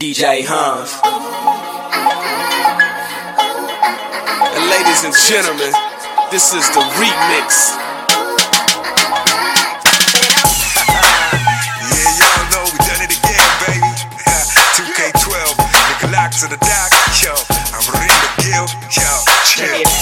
DJ Hans. And ladies and gentlemen, this is the remix. Yeah, y'all know we done it again, baby. 2K12, nigga lock to the dock. Yo, I'm ready to kill. Yo, chill.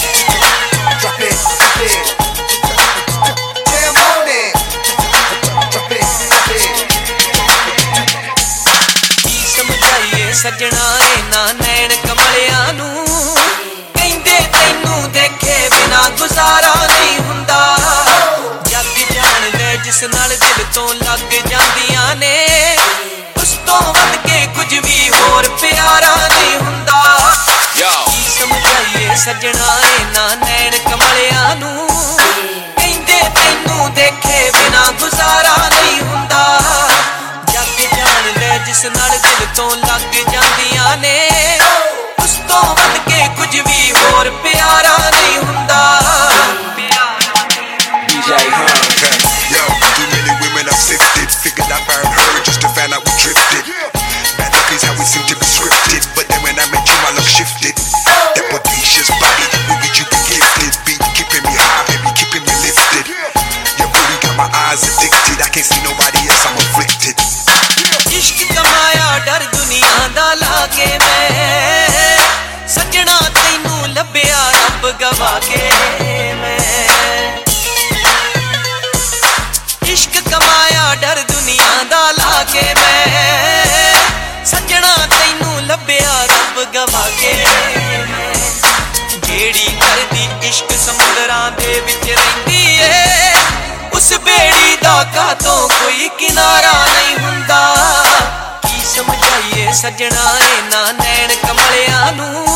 ਸੱਜਣਾ ਇਹਨਾਂ ਨੈਣ ਕਮਲਿਆਂ ਨੂੰ। ਕਹਿੰਦੇ ਤੈਨੂੰ ਦੇਖੇ ਬਿਨਾ ਗੁਜ਼ਾਰਾ ਨਹੀਂ ਹੁੰਦਾ। ਜੱਗ ਜਾਣ ਲੈ ਜਿਸ ਨਾਲ ਦਿਲ ਤੋਂ ਲੱਗ ਜਾਂਦੀਆਂ ਨੇ। ਉਸ ਤੋਂ ਵੱਧ ਕੇ ਕੁਝ ਵੀ ਹੋਰ ਪਿਆਰਾ ਨਹੀਂ ਹੁੰਦਾ. ਕੀ ਸਮਝਾਈਏ ਸੱਜਣਾ ਗਵਾ ਕੇ ਮੈਂ ਜਿਹੜੀ ਕਰਦੀ ਇਸ਼ਕ ਸਮੁੰਦਰਾਂ ਦੇ ਵਿੱਚ ਰਹਿੰਦੀ ਏ, ਉਸ ਬੇੜੀ ਦਾ ਕਾਤੋਂ ਕੋਈ ਕਿਨਾਰਾ ਨਹੀਂ ਹੁੰਦਾ। ਕੀ ਸਮਝਾਈਏ ਸੱਜਣਾ ਇਹਨਾਂ ਨੈਣ ਕਮਲਿਆਂ ਨੂੰ?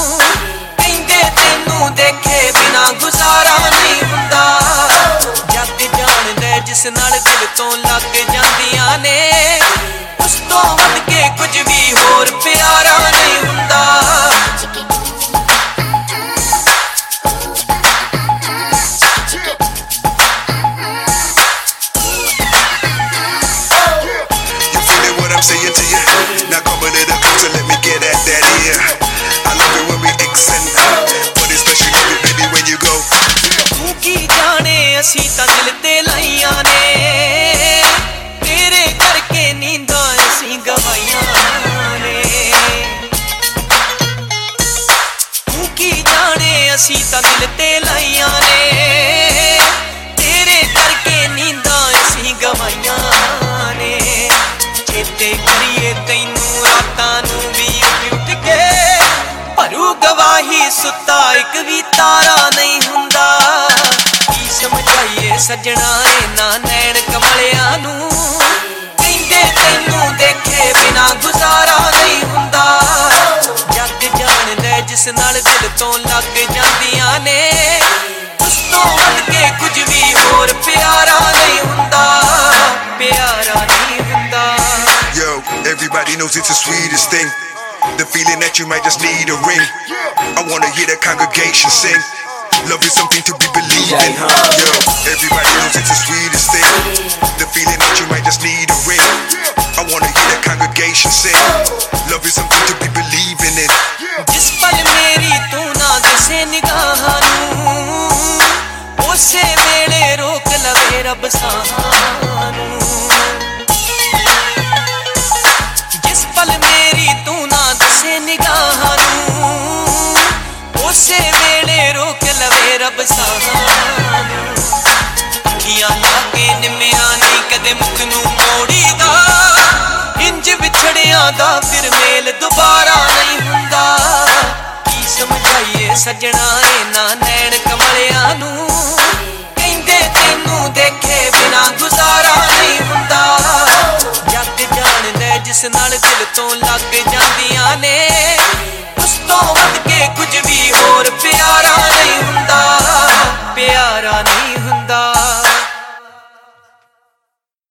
Now come a little closer, let me get at that ear. I love it when we X and out, but especially love it, baby, when you go. ਤੂੰ ਕੀ ਜਾਣੇ ਅਸੀਂ ਤਾਂ ਦਿਲ ਤੇ ਲਾਈਆਂ ਨੇ ਤੇਰੇ ਕਰਕੇ ਨੀਂਦਾਂ ਅਸੀਂ ਗਵਾਈਆਂ ਨੇ ਤੂੰ ਕੀ ਜਾਣੇ ਅਸੀਂ ਤਾਂ ਦਿਲ ਤੇ ਲਾਈਆਂ ਨੇ ਸੁੱਤਾ ਇੱਕ ਵੀ ਤਾਰਾ ਨਹੀਂ ਹੁੰਦਾ। ਕੀ ਸਮਝਾਈਏ ਸੱਜਣਾ ਇਹਨਾਂ ਨੈਣ ਕਮਲਿਆਂ ਨੂੰ? ਕਹਿੰਦੇ ਤੈਨੂੰ ਦੇਖੇ ਬਿਨਾ ਗੁਜ਼ਾਰਾ ਨਹੀਂ ਹੁੰਦਾ। ਜੱਗ ਜਾਣ ਜਿਸ ਨਾਲ ਦਿਲ ਤੋਂ ਲੱਗ ਜਾਂਦੀਆਂ ਨੇ। ਉਸ ਤੋਂ ਵੱਧ ਕੇ ਕੁਝ ਵੀ ਹੋਰ ਪਿਆਰਾ ਨਹੀਂ ਹੁੰਦਾ। ਪਿਆਰਾ ਨਹੀਂ ਹੁੰਦਾ। Yo, everybody knows it's the sweetest thing. The feeling that you might just need a ring. I wanna hear the congregation sing. Love is something to be believed in. Yo, everybody knows it's the sweetest thing. The feeling that you might just need a ring. I wanna hear the congregation sing. Love is something to be believing in. जिस पल मेरी तू ना दिसे निगाह नू, उसे मेरे रोक लवे रब साहा ਰੱਬ ਸਾਹਾਂ ਨੂੰ ਅੱਖੀਆਂ ਲਾ ਕੇ ਨਿਮਿਆ ਨਹੀਂ ਕਦੇ ਮੁਖ ਨੂੰ ਮੋੜੀਦਾ। ਇੰਜ ਵਿਛੜਿਆਂ ਦਾ ਫਿਰ ਮੇਲ ਦੁਬਾਰਾ ਨਹੀਂ ਹੁੰਦਾ। ਕੀ ਸਮਝਾਈਏ ਸੱਜਣਾ